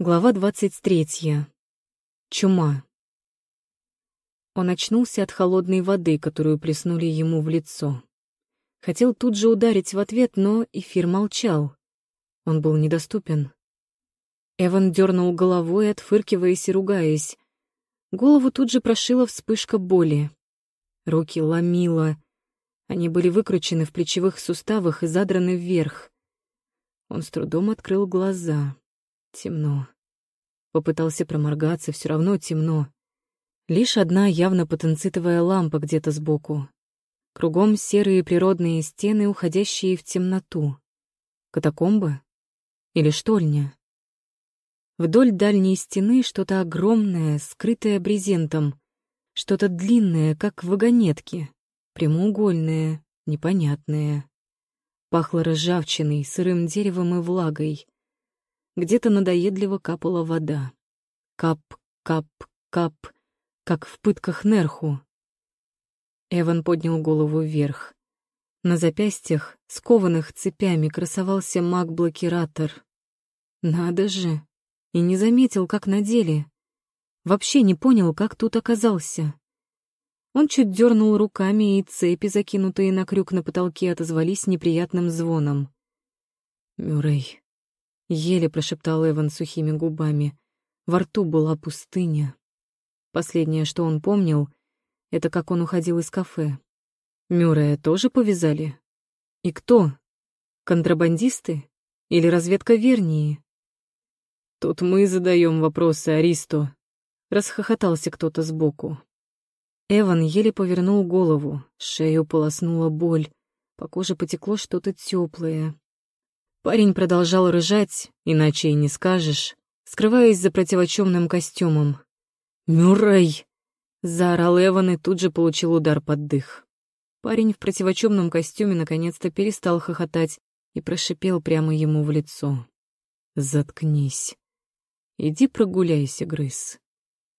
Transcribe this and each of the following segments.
Глава двадцать третья. Чума. Он очнулся от холодной воды, которую плеснули ему в лицо. Хотел тут же ударить в ответ, но эфир молчал. Он был недоступен. Эван дернул головой, отфыркиваясь и ругаясь. Голову тут же прошила вспышка боли. Руки ломило. Они были выкручены в плечевых суставах и задраны вверх. Он с трудом открыл глаза. Темно. Попытался проморгаться, все равно темно. Лишь одна явно потенцитовая лампа где-то сбоку. Кругом серые природные стены, уходящие в темноту. Катакомба? Или штольня? Вдоль дальней стены что-то огромное, скрытое брезентом. Что-то длинное, как вагонетки. Прямоугольное, непонятное. Пахло ржавчиной, сырым деревом и влагой. Где-то надоедливо капала вода. Кап, кап, кап, как в пытках Нерху. Эван поднял голову вверх. На запястьях, скованных цепями, красовался маг-блокиратор. Надо же! И не заметил, как на деле. Вообще не понял, как тут оказался. Он чуть дернул руками, и цепи, закинутые на крюк на потолке, отозвались неприятным звоном. «Мюррей, Еле прошептал Эван сухими губами. Во рту была пустыня. Последнее, что он помнил, это как он уходил из кафе. Мюррея тоже повязали? И кто? Контрабандисты? Или разведка Вернии? Тут мы задаем вопросы Аристо. Расхохотался кто-то сбоку. Эван еле повернул голову, шею полоснула боль, по коже потекло что-то теплое. Парень продолжал рыжать, иначе и не скажешь, скрываясь за противочемным костюмом. «Мюррей!» — заорал Эван и тут же получил удар под дых. Парень в противочемном костюме наконец-то перестал хохотать и прошипел прямо ему в лицо. «Заткнись. Иди прогуляйся, грыз».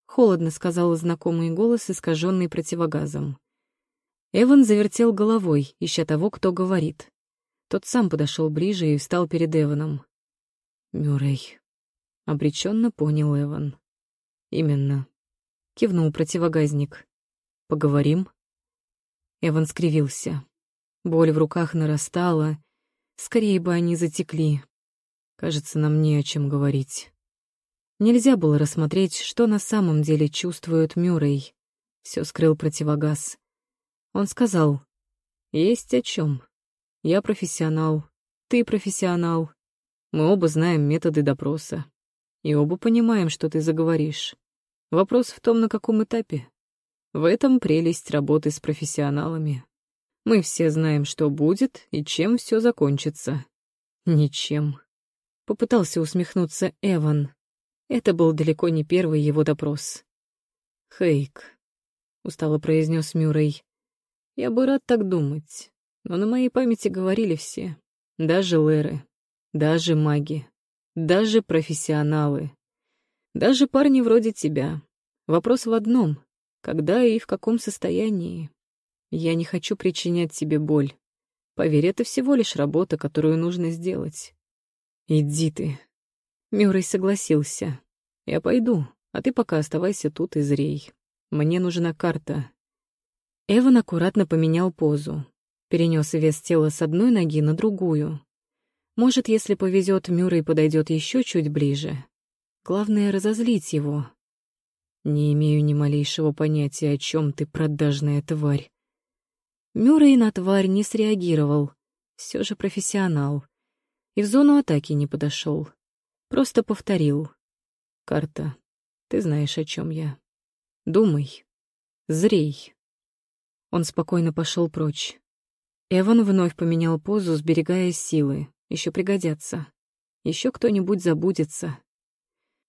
Холодно сказал знакомый голос, искаженный противогазом. Эван завертел головой, ища того, кто говорит. Тот сам подошел ближе и встал перед Эваном. Мюррей. Обреченно понял Эван. Именно. Кивнул противогазник. Поговорим? Эван скривился. Боль в руках нарастала. Скорее бы они затекли. Кажется, нам не о чем говорить. Нельзя было рассмотреть, что на самом деле чувствует Мюррей. Все скрыл противогаз. Он сказал, «Есть о чем. Я профессионал, ты профессионал. Мы оба знаем методы допроса. И оба понимаем, что ты заговоришь. Вопрос в том, на каком этапе. В этом прелесть работы с профессионалами. Мы все знаем, что будет и чем все закончится. Ничем. Попытался усмехнуться Эван. Это был далеко не первый его допрос. «Хейк», — устало произнес Мюррей, — «я бы рад так думать. Но на моей памяти говорили все. Даже лэры, даже маги, даже профессионалы. Даже парни вроде тебя. Вопрос в одном — когда и в каком состоянии. Я не хочу причинять тебе боль. Поверь, это всего лишь работа, которую нужно сделать. Иди ты. Мюррей согласился. Я пойду, а ты пока оставайся тут и зрей. Мне нужна карта. Эван аккуратно поменял позу, перенес вес тела с одной ноги на другую. Может, если повезет, Мюррей подойдет еще чуть ближе. Главное — разозлить его. Не имею ни малейшего понятия, о чем ты, продажная тварь. Мюррей на тварь не среагировал. Все же профессионал. И в зону атаки не подошел. Просто повторил. Карта, ты знаешь, о чем я. Думай. Зрей. Он спокойно пошел прочь. Эван вновь поменял позу, сберегая силы. Еще пригодятся. Еще кто-нибудь забудется.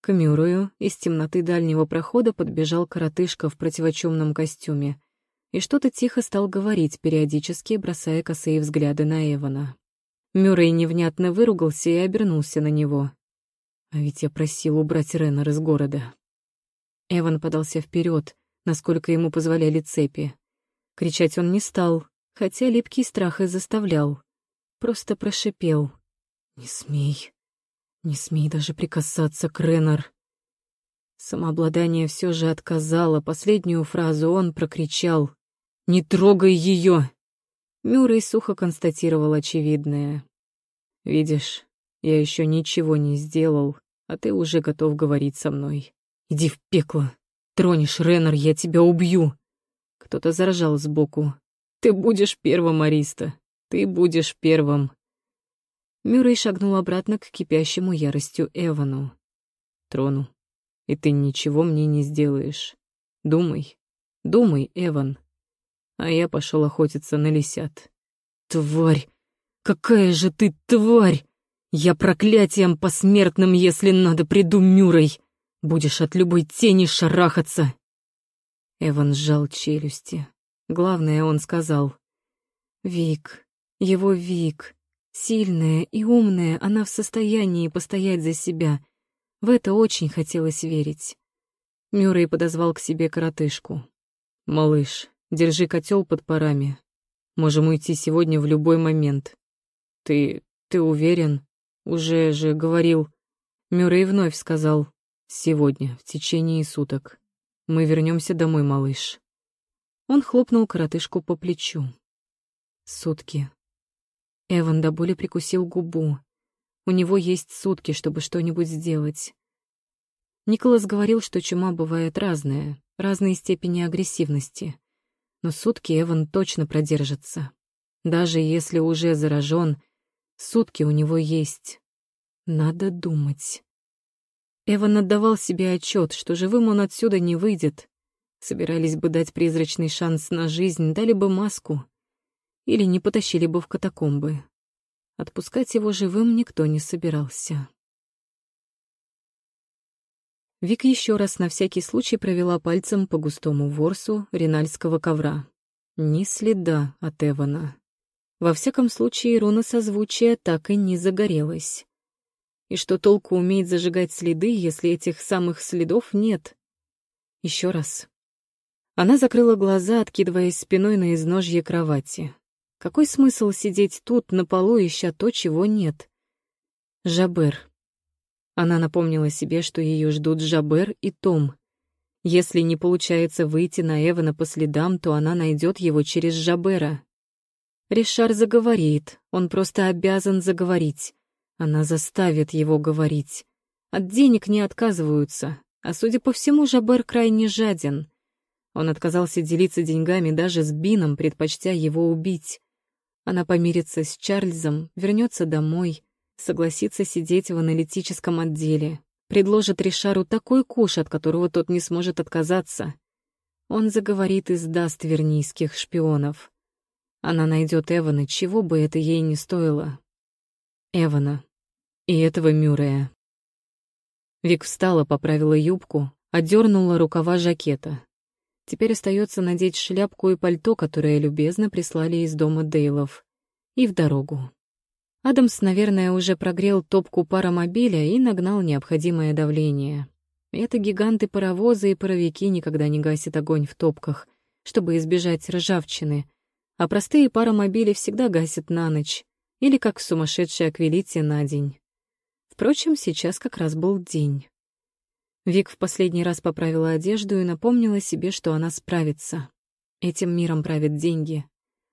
К Мюррею из темноты дальнего прохода подбежал коротышка в противочемном костюме и что-то тихо стал говорить, периодически бросая косые взгляды на Эвана. Мюррей невнятно выругался и обернулся на него. А ведь я просил убрать Реннер из города. Эван подался вперед, насколько ему позволяли цепи. Кричать он не стал, хотя липкий страх и заставлял. Просто прошипел. «Не смей». Не смей даже прикасаться к Реннер. Самообладание все же отказало. Последнюю фразу он прокричал. «Не трогай ее!» Мюррей сухо констатировал очевидное. «Видишь, я еще ничего не сделал, а ты уже готов говорить со мной. Иди в пекло. Тронешь, Реннер, я тебя убью!» Кто-то заржал сбоку. «Ты будешь первым, Ариста. Ты будешь первым». Мюррей шагнул обратно к кипящему яростью Эвану. «Трону. И ты ничего мне не сделаешь. Думай, думай, Эван. А я пошел охотиться на лисят». «Тварь! Какая же ты тварь! Я проклятием посмертным, если надо, приду Мюррей. Будешь от любой тени шарахаться!» Эван сжал челюсти. Главное, он сказал. «Вик, его Вик, Сильная и умная, она в состоянии постоять за себя. В это очень хотелось верить. Мюррей подозвал к себе коротышку. «Малыш, держи котел под парами. Можем уйти сегодня в любой момент. Ты... ты уверен? Уже же говорил...» Мюррей вновь сказал. «Сегодня, в течение суток. Мы вернемся домой, малыш». Он хлопнул коротышку по плечу. Сутки. Эван до боли прикусил губу. У него есть сутки, чтобы что-нибудь сделать. Николас говорил, что чума бывает разная, разные степени агрессивности. Но сутки Эван точно продержится. Даже если уже заражен, сутки у него есть. Надо думать. Эван отдавал себе отчет, что живым он отсюда не выйдет. Собирались бы дать призрачный шанс на жизнь, дали бы маску или не потащили бы в катакомбы. Отпускать его живым никто не собирался. Вик еще раз на всякий случай провела пальцем по густому ворсу ринальского ковра. Ни следа от Эвана. Во всяком случае, руна созвучия так и не загорелась. И что толку уметь зажигать следы, если этих самых следов нет? Еще раз. Она закрыла глаза, откидываясь спиной на изножье кровати. Какой смысл сидеть тут, на полу, ища то, чего нет? Жабер. Она напомнила себе, что ее ждут Жабер и Том. Если не получается выйти на Эвана по следам, то она найдет его через Жабера. Ришар заговорит, он просто обязан заговорить. Она заставит его говорить. От денег не отказываются, а, судя по всему, Жабер крайне жаден. Он отказался делиться деньгами даже с Бином, предпочтя его убить. Она помирится с Чарльзом, вернется домой, согласится сидеть в аналитическом отделе, предложит Ришару такой куш, от которого тот не сможет отказаться. Он заговорит и сдаст вернийских шпионов. Она найдет Эвана, чего бы это ей не стоило. Эвана. И этого Мюррея. Вик встала, поправила юбку, одернула рукава жакета. Теперь остается надеть шляпку и пальто, которые любезно прислали из дома Дейлов. И в дорогу. Адамс, наверное, уже прогрел топку паромобиля и нагнал необходимое давление. Это гиганты-паровозы и паровики никогда не гасят огонь в топках, чтобы избежать ржавчины, а простые паромобили всегда гасят на ночь или как сумасшедшая аквилите на день. Впрочем, сейчас как раз был день. Вик в последний раз поправила одежду и напомнила себе, что она справится. Этим миром правят деньги.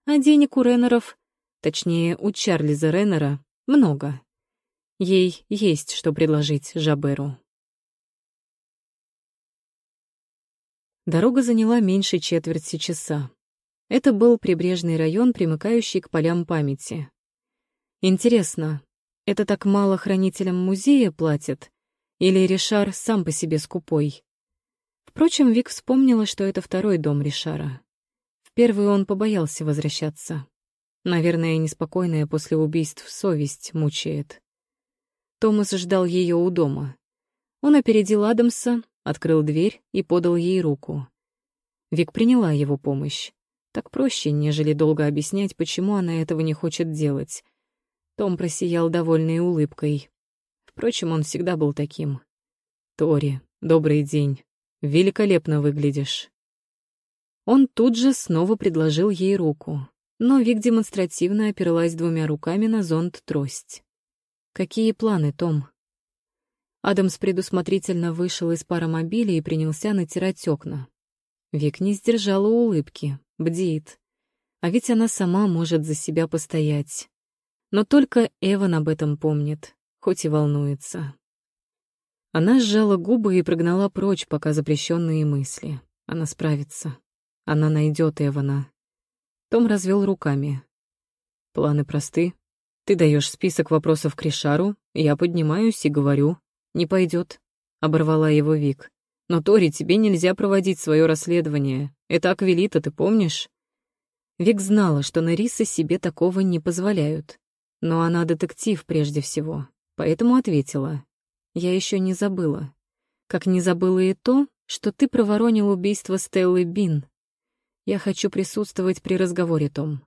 А денег у Реннеров, точнее, у Чарльза Реннера, много. Ей есть что предложить Жаберу. Дорога заняла меньше четверти часа. Это был прибрежный район, примыкающий к полям памяти. Интересно, это так мало хранителям музея платят? Или Ришар сам по себе скупой? Впрочем, Вик вспомнила, что это второй дом Ришара. В первый он побоялся возвращаться. Наверное, неспокойная после убийств совесть мучает. Томас ждал ее у дома. Он опередил Адамса, открыл дверь и подал ей руку. Вик приняла его помощь. Так проще, нежели долго объяснять, почему она этого не хочет делать. Том просиял довольной улыбкой. Впрочем, он всегда был таким. «Тори, добрый день. Великолепно выглядишь». Он тут же снова предложил ей руку, но Вик демонстративно опиралась двумя руками на зонт-трость. «Какие планы, Том?» Адамс предусмотрительно вышел из паромобиля и принялся натирать окна. Вик не сдержала улыбки, бдит. А ведь она сама может за себя постоять. Но только Эван об этом помнит, хоть и волнуется. Она сжала губы и прогнала прочь пока запрещенные мысли. Она справится. Она найдет Эвана. Том развел руками. Планы просты. Ты даешь список вопросов Кришару, я поднимаюсь и говорю. Не пойдет, оборвала его Вик. Но, Тори, тебе нельзя проводить свое расследование. Это Аквилита, ты помнишь? Вик знала, что Нарисы себе такого не позволяют. Но она детектив прежде всего, поэтому ответила. Я еще не забыла. Как не забыла и то, что ты проворонил убийство Стеллы Бин. Я хочу присутствовать при разговоре, Том.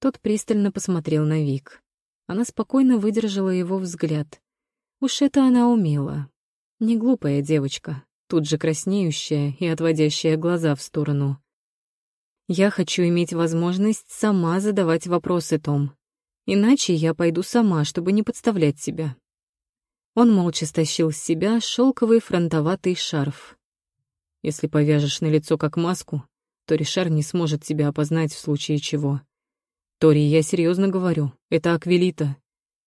Тот пристально посмотрел на Вик. Она спокойно выдержала его взгляд. Уж это она умела. Не глупая девочка, тут же краснеющая и отводящая глаза в сторону. Я хочу иметь возможность сама задавать вопросы, Том. Иначе я пойду сама, чтобы не подставлять тебя. Он молча стащил с себя шелковый фронтоватый шарф. Если повяжешь на лицо как маску, то Ришар не сможет тебя опознать в случае чего. Тори, я серьезно говорю, это Аквилита.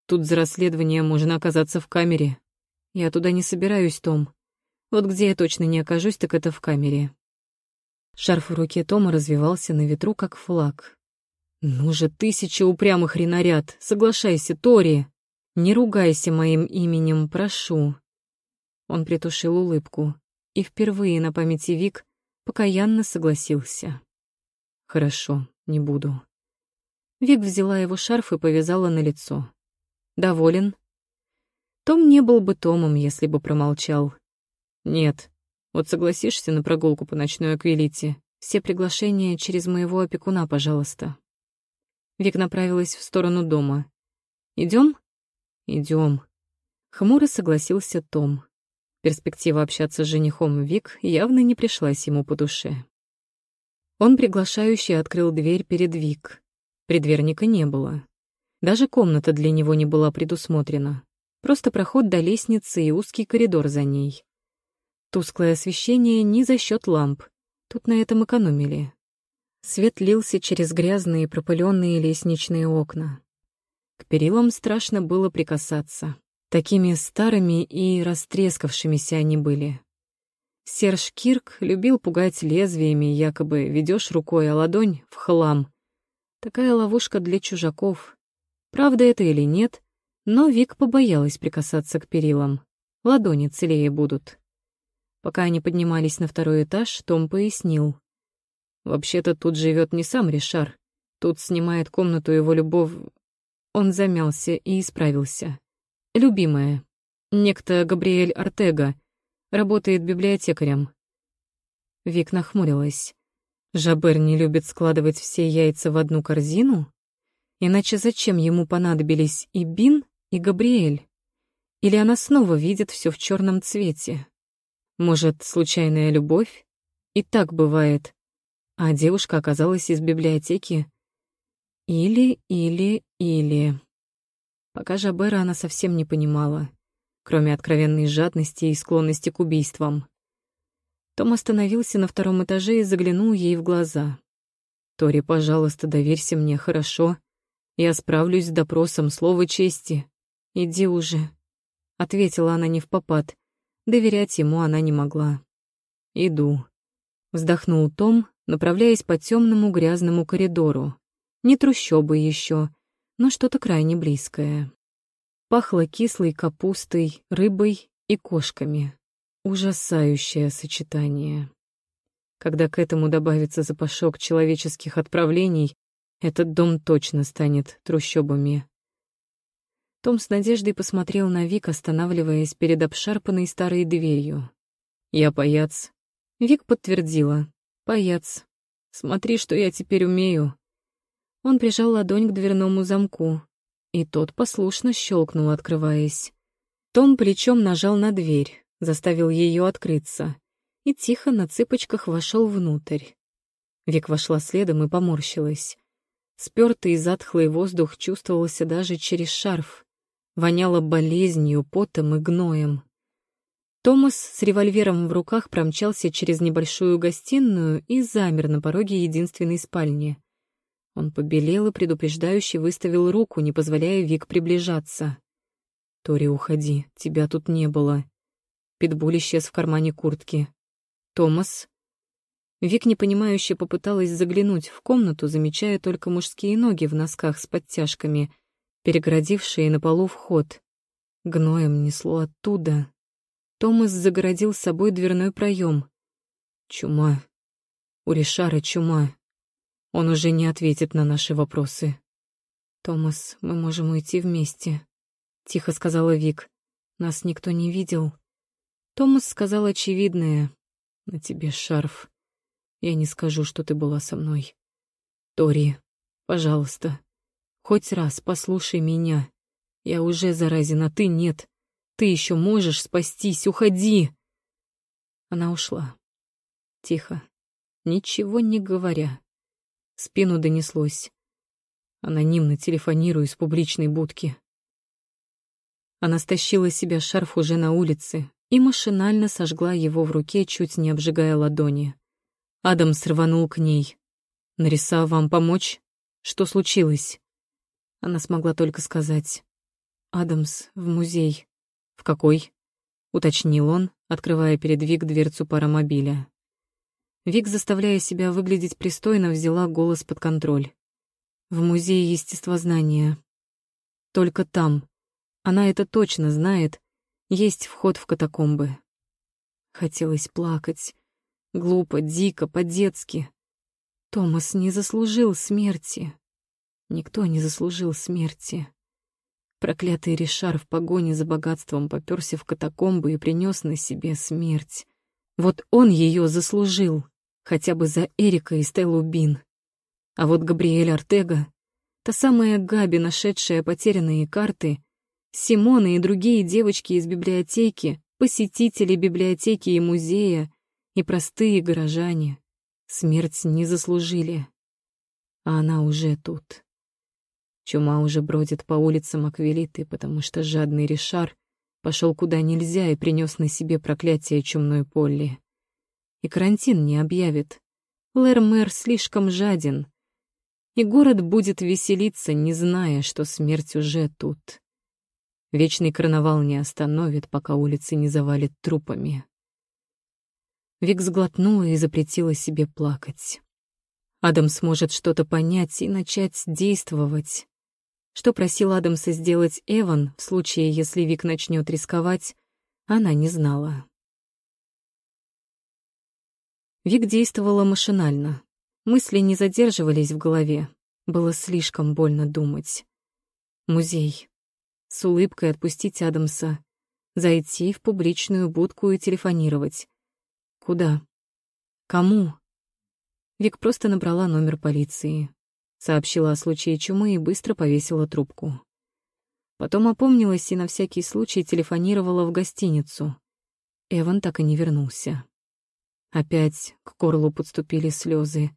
Тут за расследование можно оказаться в камере. Я туда не собираюсь, Том. Вот где я точно не окажусь, так это в камере. Шарф в руке Тома развивался на ветру, как флаг. «Ну же, тысяча упрямых ренарят! Соглашайся, Тори! Не ругайся моим именем, прошу!» Он притушил улыбку и впервые на памяти Вик покаянно согласился. «Хорошо, не буду». Вик взяла его шарф и повязала на лицо. «Доволен?» Том не был бы Томом, если бы промолчал. «Нет. Вот согласишься на прогулку по ночной аквилите? Все приглашения через моего опекуна, пожалуйста». Вик направилась в сторону дома. Идем? Идем. Хмуро согласился Том. Перспектива общаться с женихом Вик явно не пришлась ему по душе. Он приглашающе открыл дверь перед Вик. Предверника не было. Даже комната для него не была предусмотрена. Просто проход до лестницы и узкий коридор за ней. Тусклое освещение не за счет ламп. Тут на этом экономили. Свет лился через грязные пропыленные лестничные окна. К перилам страшно было прикасаться. Такими старыми и растрескавшимися они были. Серж Кирк любил пугать лезвиями, якобы ведешь рукой, а ладонь в хлам. Такая ловушка для чужаков. Правда это или нет, но Вик побоялась прикасаться к перилам. Ладони целее будут. Пока они поднимались на второй этаж, Том пояснил. «Вообще-то тут живет не сам Ришар. Тут снимает комнату его любовь...» Он замялся и исправился. Любимая. Некто Габриэль Артега. Работает библиотекарем. Вик нахмурилась. Жабер не любит складывать все яйца в одну корзину? Иначе зачем ему понадобились и Бин, и Габриэль? Или она снова видит все в черном цвете? Может, случайная любовь? И так бывает. А девушка оказалась из библиотеки. Или, или, или... Пока Жабера она совсем не понимала, кроме откровенной жадности и склонности к убийствам. Том остановился на втором этаже и заглянул ей в глаза. «Тори, пожалуйста, доверься мне, хорошо? Я справлюсь с допросом, слово чести. Иди уже», — ответила она не в попад. Доверять ему она не могла. «Иду», — вздохнул Том, направляясь по темному грязному коридору. Не трущобы еще, но что-то крайне близкое. Пахло кислой капустой, рыбой и кошками. Ужасающее сочетание. Когда к этому добавится запашок человеческих отправлений, этот дом точно станет трущобами. Том с надеждой посмотрел на Вик, останавливаясь перед обшарпанной старой дверью. «Я паяц». Вик подтвердила. «Паяц. Смотри, что я теперь умею. Он прижал ладонь к дверному замку, и тот послушно щелкнул, открываясь. Том плечом нажал на дверь, заставил ее открыться, и тихо на цыпочках вошел внутрь. Вик вошла следом и поморщилась. Спёртый и затхлый воздух чувствовался даже через шарф. Воняло болезнью, потом и гноем. Томас с револьвером в руках промчался через небольшую гостиную и замер на пороге единственной спальни. Он побелел и предупреждающе выставил руку, не позволяя Вик приближаться. «Тори, уходи, тебя тут не было». Питбуль исчез в кармане куртки. «Томас?» Вик непонимающе попыталась заглянуть в комнату, замечая только мужские ноги в носках с подтяжками, перегородившие на полу вход. Гноем несло оттуда. Томас загородил с собой дверной проем. Чума. У Ришара чума. Он уже не ответит на наши вопросы. «Томас, мы можем уйти вместе», — тихо сказала Вик. «Нас никто не видел». Томас сказал очевидное. «На тебе шарф. Я не скажу, что ты была со мной. Тори, пожалуйста, хоть раз послушай меня. Я уже заразен, а ты нет. Ты еще можешь спастись, уходи!» Она ушла. Тихо, ничего не говоря. Спину донеслось. Анонимно телефонирую из публичной будки. Она стащила себя шарф уже на улице и машинально сожгла его в руке, чуть не обжигая ладони. Адам срванул к ней. «Нариса, вам помочь? Что случилось?» Она смогла только сказать. «Адамс, в музей». «В какой?» — уточнил он, открывая перед Вик дверцу паромобиля. Вик, заставляя себя выглядеть пристойно, взяла голос под контроль. В музее естествознания. Только там, она это точно знает, есть вход в катакомбы. Хотелось плакать. Глупо, дико, по-детски. Томас не заслужил смерти. Никто не заслужил смерти. Проклятый Ришар в погоне за богатством попёрся в катакомбы и принёс на себе смерть. Вот он её заслужил, хотя бы за Эрика и Стеллу Бин. А вот Габриэль Артега, та самая Габи, нашедшая потерянные карты, Симона и другие девочки из библиотеки, посетители библиотеки и музея, и простые горожане смерть не заслужили. А она уже тут. Чума уже бродит по улицам Аквилиты, потому что жадный Ришар пошел куда нельзя и принес на себе проклятие чумной Полли. И карантин не объявит. Лэр-мэр слишком жаден. И город будет веселиться, не зная, что смерть уже тут. Вечный карнавал не остановит, пока улицы не завалит трупами. Вик сглотнула и запретила себе плакать. Адам сможет что-то понять и начать действовать. Что просил Адамса сделать Эван в случае, если Вик начнет рисковать, она не знала. Вик действовала машинально. Мысли не задерживались в голове. Было слишком больно думать. Музей. С улыбкой отпустить Адамса. Зайти в публичную будку и телефонировать. Куда? Кому? Вик просто набрала номер полиции сообщила о случае чумы и быстро повесила трубку. Потом опомнилась и на всякий случай телефонировала в гостиницу. Эван так и не вернулся. Опять к горлу подступили слезы.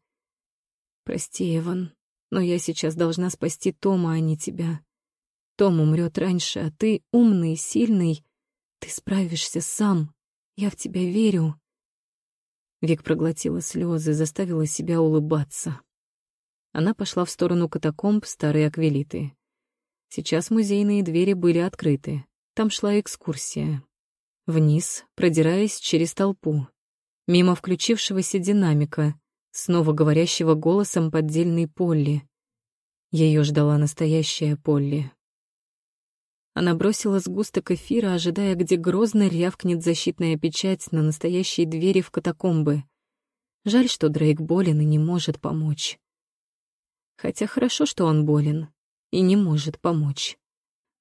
«Прости, Эван, но я сейчас должна спасти Тома, а не тебя. Том умрет раньше, а ты умный, сильный. Ты справишься сам. Я в тебя верю». Вик проглотила слезы, заставила себя улыбаться. Она пошла в сторону катакомб старой аквилиты. Сейчас музейные двери были открыты. Там шла экскурсия. Вниз, продираясь через толпу. Мимо включившегося динамика, снова говорящего голосом поддельной Полли. Ее ждала настоящая Полли. Она бросила сгусток эфира, ожидая, где грозно рявкнет защитная печать на настоящей двери в катакомбы. Жаль, что Дрейк болен и не может помочь. Хотя хорошо, что он болен и не может помочь.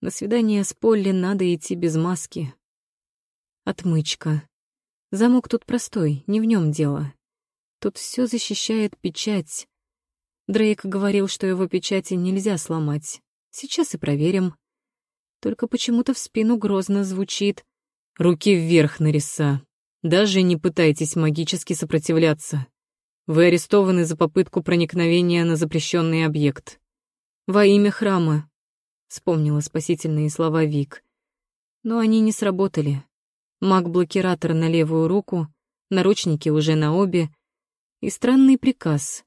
На свидание с Полли надо идти без маски. Отмычка. Замок тут простой, не в нем дело. Тут все защищает печать. Дрейк говорил, что его печати нельзя сломать. Сейчас и проверим. Только почему-то в спину грозно звучит «Руки вверх, Нариса. Даже не пытайтесь магически сопротивляться. Вы арестованы за попытку проникновения на запрещенный объект. Во имя храма. Вспомнила спасительные слова Вик. Но они не сработали. Маг-блокиратор на левую руку, наручники уже на обе, и странный приказ.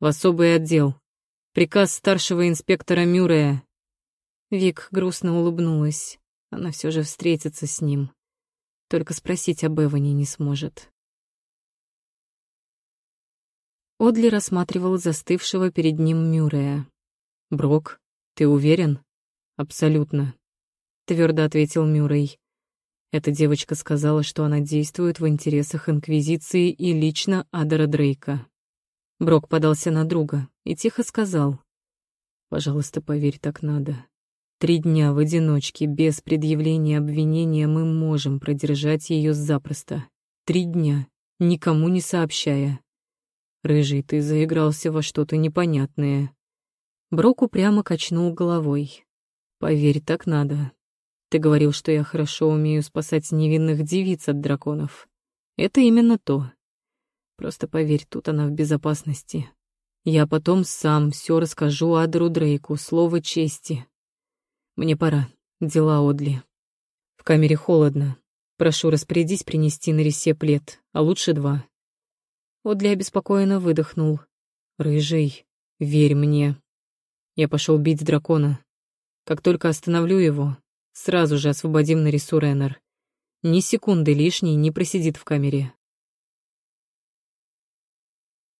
В особый отдел. Приказ старшего инспектора Мюррея. Вик грустно улыбнулась. Она все же встретится с ним. Только спросить об Эване не сможет. Одли рассматривал застывшего перед ним Мюррея. «Брок, ты уверен?» «Абсолютно», — твердо ответил Мюррей. Эта девочка сказала, что она действует в интересах Инквизиции и лично Адера Дрейка. Брок подался на друга и тихо сказал. «Пожалуйста, поверь, так надо. Три дня в одиночке, без предъявления обвинения, мы можем продержать ее запросто. Три дня, никому не сообщая. Рыжий, ты заигрался во что-то непонятное. Брок упрямо качнул головой. Поверь, так надо. Ты говорил, что я хорошо умею спасать невинных девиц от драконов. Это именно то. Просто поверь, тут она в безопасности. Я потом сам все расскажу Адру Дрейку, слово чести. Мне пора, дела Одли. В камере холодно. Прошу, распорядись принести на ресе плед, а лучше два. Одли обеспокоенно выдохнул. «Рыжий, верь мне». Я пошел бить дракона. Как только остановлю его, сразу же освободим Нарису Реннер. Ни секунды лишней не просидит в камере.